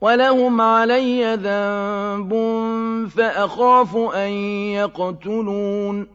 وَلَهُمْ عَلَيَّ ذَنبٌ فَأَخَافُ أَن يَقْتُلُونِ